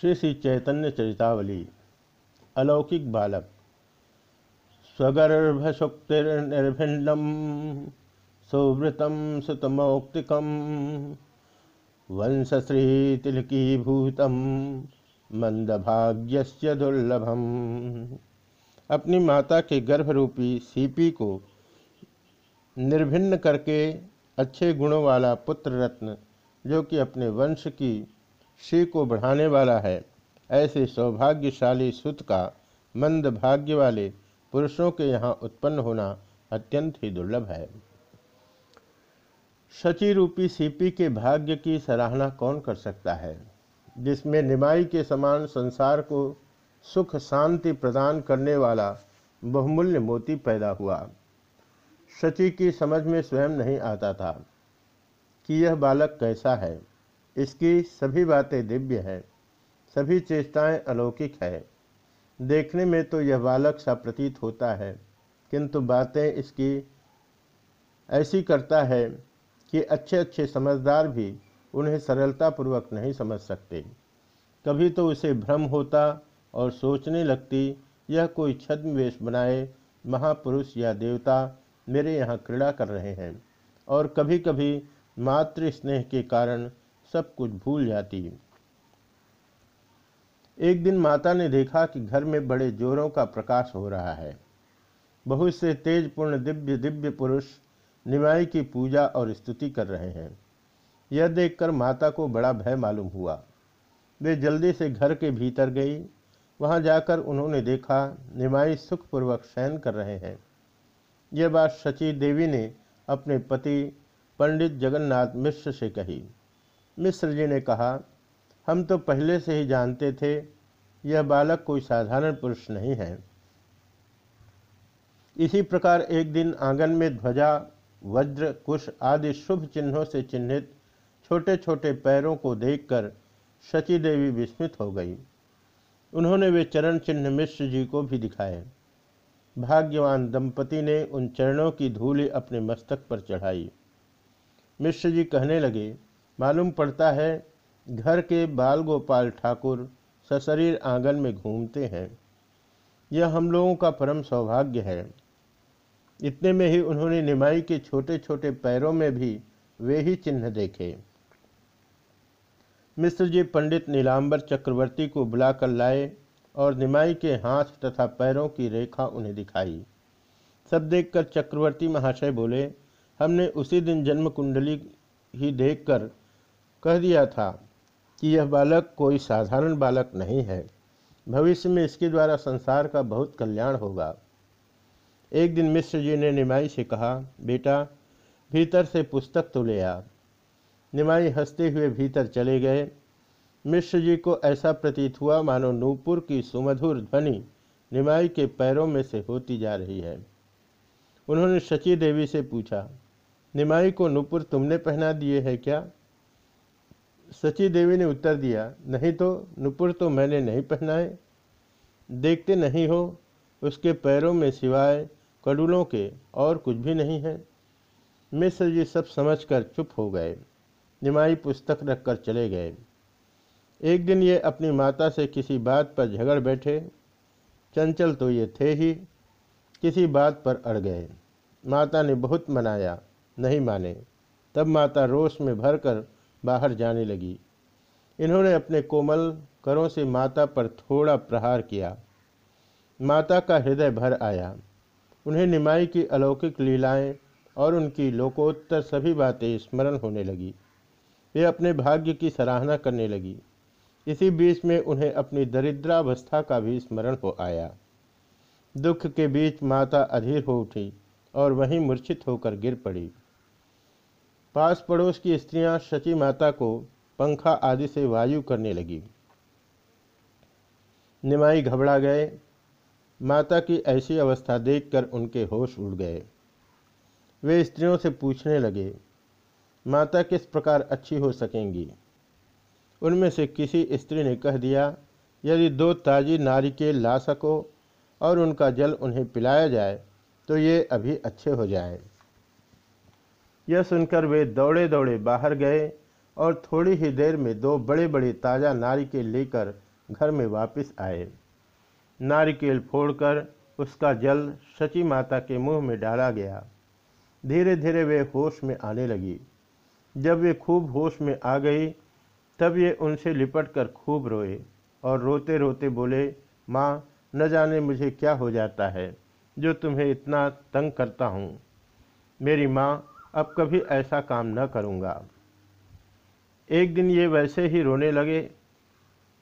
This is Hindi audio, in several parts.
श्री श्री चैतन्य चरितावली, अलौकिक बालक, स्वगर्भशुक्तिर्निर्भिन्नम, सुवृतम, सुतमौक्तिकम, वंशश्रीतिलकीभूतम मंदभाग्य दुर्लभम। अपनी माता के गर्भरूपी सीपी को निर्भिन्न करके अच्छे गुणों वाला पुत्र रत्न, जो कि अपने वंश की श्री को बढ़ाने वाला है। ऐसे सौभाग्यशाली सुत का मंद भाग्य वाले पुरुषों के यहाँ उत्पन्न होना अत्यंत ही दुर्लभ है। शची रूपी सीपी के भाग्य की सराहना कौन कर सकता है? जिसमें निमाई के समान संसार को सुख शांति प्रदान करने वाला बहुमूल्य मोती पैदा हुआ। शची की समझ में स्वयं नहीं आता था कि यह बालक कैसा है। इसकी सभी बातें दिव्य हैं, सभी चेष्टाएँ अलौकिक है। देखने में तो यह बालक सा प्रतीत होता है, किंतु बातें इसकी ऐसी करता है कि अच्छे अच्छे समझदार भी उन्हें सरलतापूर्वक नहीं समझ सकते। कभी तो उसे भ्रम होता और सोचने लगती, यह कोई छद्मवेश बनाए, महापुरुष या देवता मेरे यहाँ क्रीड़ा कर रहे हैं, और कभी कभी मातृ स्नेह के कारण सब कुछ भूल जाती एक दिन माता ने देखा कि घर में बड़े जोरों का प्रकाश हो रहा है। बहुत से तेजपूर्ण दिव्य दिव्य पुरुष निमाई की पूजा और स्तुति कर रहे हैं। यह देखकर माता को बड़ा भय मालूम हुआ। वे जल्दी से घर के भीतर गई। वहाँ जाकर उन्होंने देखा, निमाई सुखपूर्वक शयन कर रहे हैं। यह बात शची देवी ने अपने पति पंडित जगन्नाथ मिश्र से कही। मिश्र जी ने कहा, हम तो पहले से ही जानते थे, यह बालक कोई साधारण पुरुष नहीं है। इसी प्रकार एक दिन आँगन में ध्वजा, वज्र, कुश आदि शुभ चिन्हों से चिन्हित छोटे छोटे पैरों को देखकर शची देवी विस्मित हो गई। उन्होंने वे चरण चिन्ह मिश्र जी को भी दिखाए। भाग्यवान दंपति ने उन चरणों की धूलि अपने मस्तक पर चढ़ाई। मिश्र जी कहने लगे मालूम पड़ता है, घर के बाल गोपाल ठाकुर सशरीर आँगन में घूमते हैं। यह हम लोगों का परम सौभाग्य है। इतने में ही उन्होंने निमाई के छोटे छोटे पैरों में भी वे ही चिन्ह देखे। मिश्र जी पंडित नीलांबर चक्रवर्ती को बुलाकर लाए और निमाई के हाथ तथा पैरों की रेखा उन्हें दिखाई। सब देखकर चक्रवर्ती महाशय बोले, हमने उसी दिन जन्म कुंडली ही देखकर कह दिया था कि यह बालक कोई साधारण बालक नहीं है। भविष्य में इसके द्वारा संसार का बहुत कल्याण होगा। एक दिन मिश्र जी ने निमाई से कहा, बेटा, भीतर से पुस्तक तो ले आ। निमाई हँसते हुए भीतर चले गए। मिश्र जी को ऐसा प्रतीत हुआ, मानो नूपुर की सुमधुर ध्वनि निमाई के पैरों में से होती जा रही है। उन्होंने शची देवी से पूछा, निमाई को नूपुर तुमने पहना दिए है क्या? सची देवी ने उत्तर दिया, नहीं तो नुपुर तो मैंने नहीं पहनाए। देखते नहीं हो, उसके पैरों में सिवाय कड़ूलों के और कुछ भी नहीं है। मिश्र जी सब समझकर चुप हो गए, निमाई पुस्तक रखकर चले गए। एक दिन ये अपनी माता से किसी बात पर झगड़ बैठे। चंचल तो ये थे ही, किसी बात पर अड़ गए। माता ने बहुत मनाया, नहीं माने। तब माता रोष में भरकर बाहर जाने लगी। इन्होंने अपने कोमल करों से माता पर थोड़ा प्रहार किया। माता का हृदय भर आया। उन्हें निमाई की अलौकिक लीलाएँ और उनकी लोकोत्तर सभी बातें स्मरण होने लगी। वे अपने भाग्य की सराहना करने लगी। इसी बीच में उन्हें अपनी दरिद्रावस्था का भी स्मरण हो आया। दुख के बीच माता अधीर हो उठी और वहीं मूर्छित होकर गिर पड़ी। पास पड़ोस की स्त्रियाँ शची माता को पंखा आदि से वायु करने लगी। निमाई घबरा गए। माता की ऐसी अवस्था देखकर उनके होश उड़ गए। वे स्त्रियों से पूछने लगे, माता, किस प्रकार अच्छी हो सकेंगी? उनमें से किसी स्त्री ने कह दिया, यदि दो ताजी नारिकेल ला सको और उनका जल उन्हें पिलाया जाए तो ये अभी अच्छे हो जाएँ। यह सुनकर वे दौड़े दौड़े बाहर गए और थोड़ी ही देर में दो बड़े बड़े ताज़ा नारिकेल लेकर घर में वापस आए। नारिकेल फोड़कर उसका जल शची माता के मुँह में डाला गया। धीरे धीरे वे होश में आने लगी। जब वे खूब होश में आ गई, तब ये उनसे लिपट कर खूब रोए और रोते रोते बोले, माँ, न जाने मुझे क्या हो जाता है जो तुम्हें इतना तंग करता हूँ। मेरी माँ अब कभी ऐसा काम न करूँगा। एक दिन ये वैसे ही रोने लगे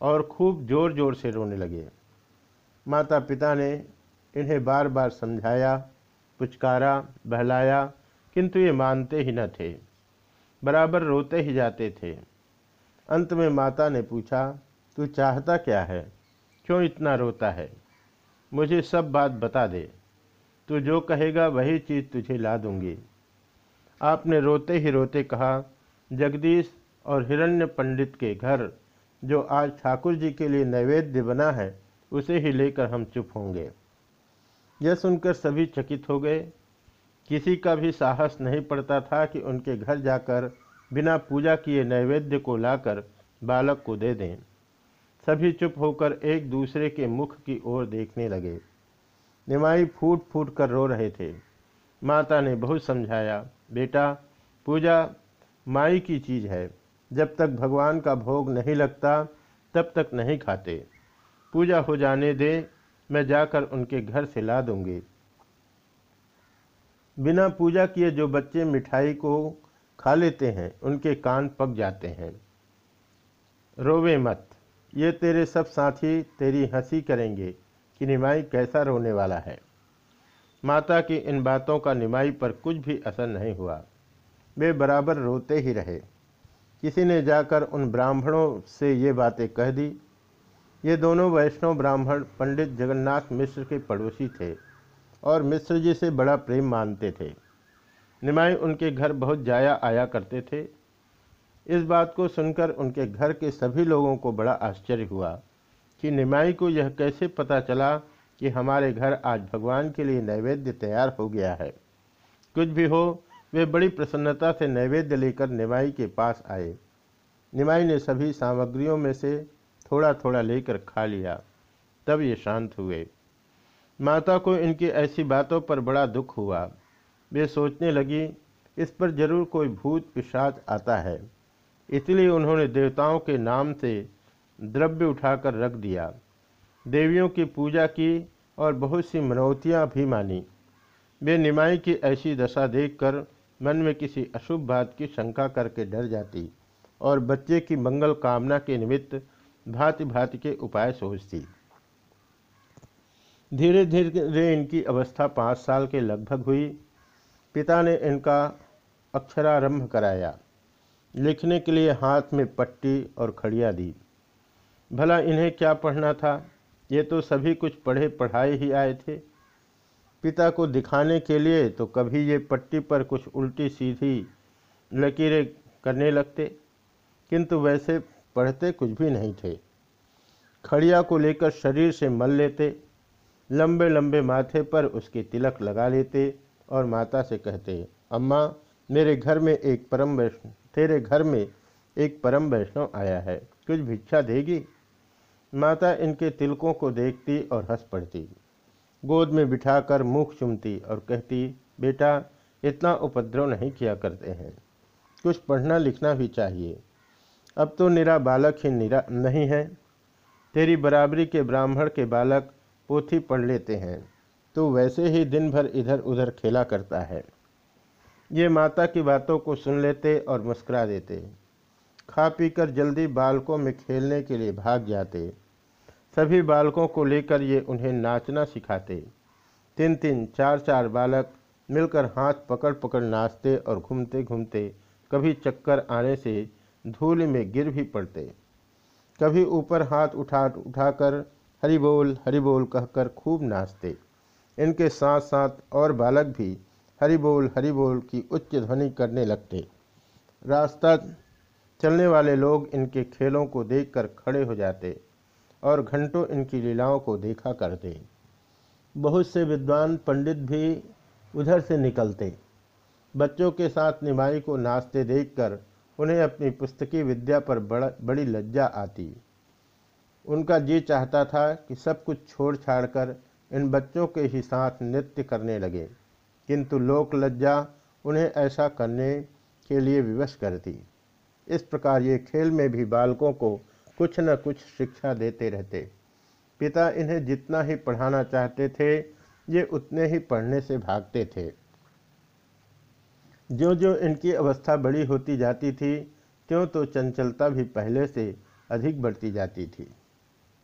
और खूब ज़ोर ज़ोर से रोने लगे। माता पिता ने इन्हें बार बार समझाया, पुचकारा, बहलाया, किंतु ये मानते ही न थे। बराबर रोते ही जाते थे। अंत में माता ने पूछा, तू चाहता क्या है? क्यों इतना रोता है? मुझे सब बात बता दे। तू जो कहेगा वही चीज़ तुझे ला दूँगी। आपने रोते ही रोते कहा, जगदीश और हिरण्य पंडित के घर, जो आज ठाकुर जी के लिए नैवेद्य बना है, उसे ही लेकर हम चुप होंगे। यह सुनकर सभी चकित हो गए। किसी का भी साहस नहीं पड़ता था कि उनके घर जाकर बिना पूजा किए नैवेद्य को लाकर बालक को दे दें। सभी चुप होकर एक दूसरे के मुख की ओर देखने लगे। निमाई फूट फूट कर रो रहे थे। माता ने बहुत समझाया बेटा, पूजा माई की चीज़ है। जब तक भगवान का भोग नहीं लगता, तब तक नहीं खाते। पूजा हो जाने दे, मैं जाकर उनके घर से ला दूँगी। बिना पूजा किए जो बच्चे मिठाई को खा लेते हैं, उनके कान पक जाते हैं। रोवे मत, ये तेरे सब साथी तेरी हँसी करेंगे कि निमाई कैसा रोने वाला है। माता की इन बातों का निमाई पर कुछ भी असर नहीं हुआ। वे बराबर रोते ही रहे। किसी ने जाकर उन ब्राह्मणों से ये बातें कह दी। ये दोनों वैष्णव ब्राह्मण पंडित जगन्नाथ मिश्र के पड़ोसी थे और मिश्र जी से बड़ा प्रेम मानते थे। निमाई उनके घर बहुत जाया आया करते थे। इस बात को सुनकर उनके घर के सभी लोगों को बड़ा आश्चर्य हुआ कि निमाई को यह कैसे पता चला कि हमारे घर आज भगवान के लिए नैवेद्य तैयार हो गया है। कुछ भी हो, वे बड़ी प्रसन्नता से नैवेद्य लेकर निमाई के पास आए। निमाई ने सभी सामग्रियों में से थोड़ा थोड़ा लेकर खा लिया। तब ये शांत हुए। माता को इनकी ऐसी बातों पर बड़ा दुख हुआ। वे सोचने लगी, इस पर ज़रूर कोई भूत पिशाच आता है। इसलिए उन्होंने देवताओं के नाम से द्रव्य उठाकर रख दिया। देवियों की पूजा की और बहुत सी मनौतियाँ भी मानी। वे निमाई की ऐसी दशा देखकर मन में किसी अशुभ बात की शंका करके डर जाती और बच्चे की मंगल कामना के निमित्त भांति भांति के उपाय सोचती। धीरे धीरे इनकी अवस्था पाँच साल के लगभग हुई। पिता ने इनका अक्षरारंभ कराया। लिखने के लिए हाथ में पट्टी और खड़िया दी। भला इन्हें क्या पढ़ना था? ये तो सभी कुछ पढ़े पढ़ाए ही आए थे। पिता को दिखाने के लिए तो कभी ये पट्टी पर कुछ उल्टी सीधी लकीरें करने लगते, किंतु वैसे पढ़ते कुछ भी नहीं थे। खड़िया को लेकर शरीर से मल लेते, लंबे लंबे माथे पर उसके तिलक लगा लेते और माता से कहते, अम्मा, मेरे घर में एक परम वैष्णव, तेरे घर में एक परम वैष्णव आया है, कुछ भिक्षा देगी? माता इनके तिलकों को देखती और हंस पड़ती। गोद में बिठाकर मुख चुमती और कहती, बेटा, इतना उपद्रव नहीं किया करते हैं। कुछ पढ़ना लिखना भी चाहिए। अब तो निरा बालक ही निरा नहीं है। तेरी बराबरी के ब्राह्मण के बालक पोथी पढ़ लेते हैं। तो वैसे ही दिन भर इधर उधर खेला करता है। ये माता की बातों को सुन लेते और मुस्करा देते। खा पीकर जल्दी बालकों में खेलने के लिए भाग जाते। सभी बालकों को लेकर ये उन्हें नाचना सिखाते। तीन तीन, चार चार बालक मिलकर हाथ पकड़ पकड़ नाचते और घूमते घूमते कभी चक्कर आने से धूल में गिर भी पड़ते। कभी ऊपर हाथ उठा, उठाकर हरी बोल हरी बोल कहकर खूब नाचते। इनके साथ साथ और बालक भी हरी बोल हरी बोल की उच्च ध्वनि करने लगते। रास्ता चलने वाले लोग इनके खेलों को देखकर खड़े हो जाते और घंटों इनकी लीलाओं को देखा करते। बहुत से विद्वान पंडित भी उधर से निकलते। बच्चों के साथ निमाई को नाचते देखकर उन्हें अपनी पुस्तकी विद्या पर बड़ा, बड़ी लज्जा आती। उनका जी चाहता था कि सब कुछ छोड़ छाड़ कर इन बच्चों के ही साथ नृत्य करने लगे, किंतु लोक लज्जा उन्हें ऐसा करने के लिए विवश करती। इस प्रकार ये खेल में भी बालकों को कुछ न कुछ शिक्षा देते रहते। पिता इन्हें जितना ही पढ़ाना चाहते थे, ये उतने ही पढ़ने से भागते थे। जो जो इनकी अवस्था बड़ी होती जाती थी त्यों तो चंचलता भी पहले से अधिक बढ़ती जाती थी।